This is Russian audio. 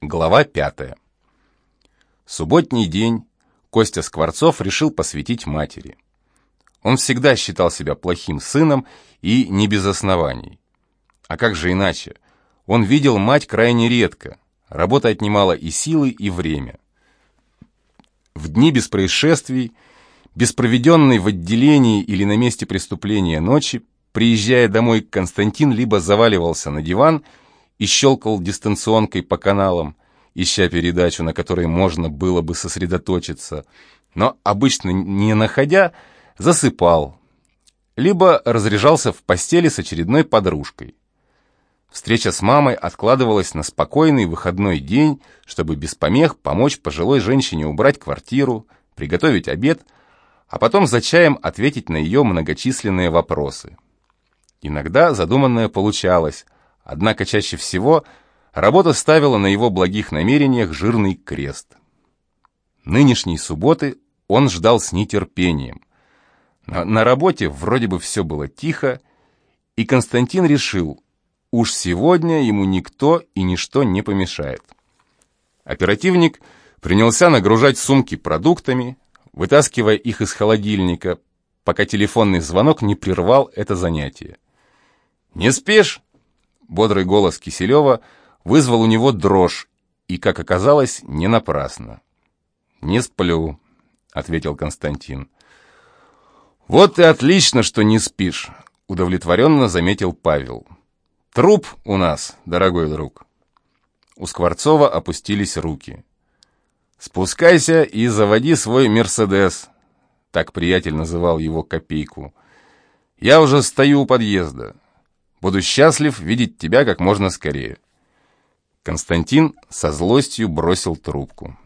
Глава пятая. Субботний день Костя Скворцов решил посвятить матери. Он всегда считал себя плохим сыном и не без оснований. А как же иначе? Он видел мать крайне редко. Работа отнимала и силы, и время. В дни без происшествий, без проведенной в отделении или на месте преступления ночи, приезжая домой, Константин либо заваливался на диван и щелкал дистанционкой по каналам, ища передачу, на которой можно было бы сосредоточиться, но обычно не находя, засыпал, либо разряжался в постели с очередной подружкой. Встреча с мамой откладывалась на спокойный выходной день, чтобы без помех помочь пожилой женщине убрать квартиру, приготовить обед, а потом за чаем ответить на ее многочисленные вопросы. Иногда задуманное получалось – Однако чаще всего работа ставила на его благих намерениях жирный крест. Нынешней субботы он ждал с нетерпением. На, на работе вроде бы все было тихо, и Константин решил, уж сегодня ему никто и ничто не помешает. Оперативник принялся нагружать сумки продуктами, вытаскивая их из холодильника, пока телефонный звонок не прервал это занятие. «Не спишь?» Бодрый голос Киселева вызвал у него дрожь, и, как оказалось, не напрасно. «Не сплю», — ответил Константин. «Вот и отлично, что не спишь», — удовлетворенно заметил Павел. «Труп у нас, дорогой друг». У Скворцова опустились руки. «Спускайся и заводи свой «Мерседес», — так приятель называл его копейку. «Я уже стою у подъезда. Буду счастлив видеть тебя как можно скорее». Константин со злостью бросил трубку.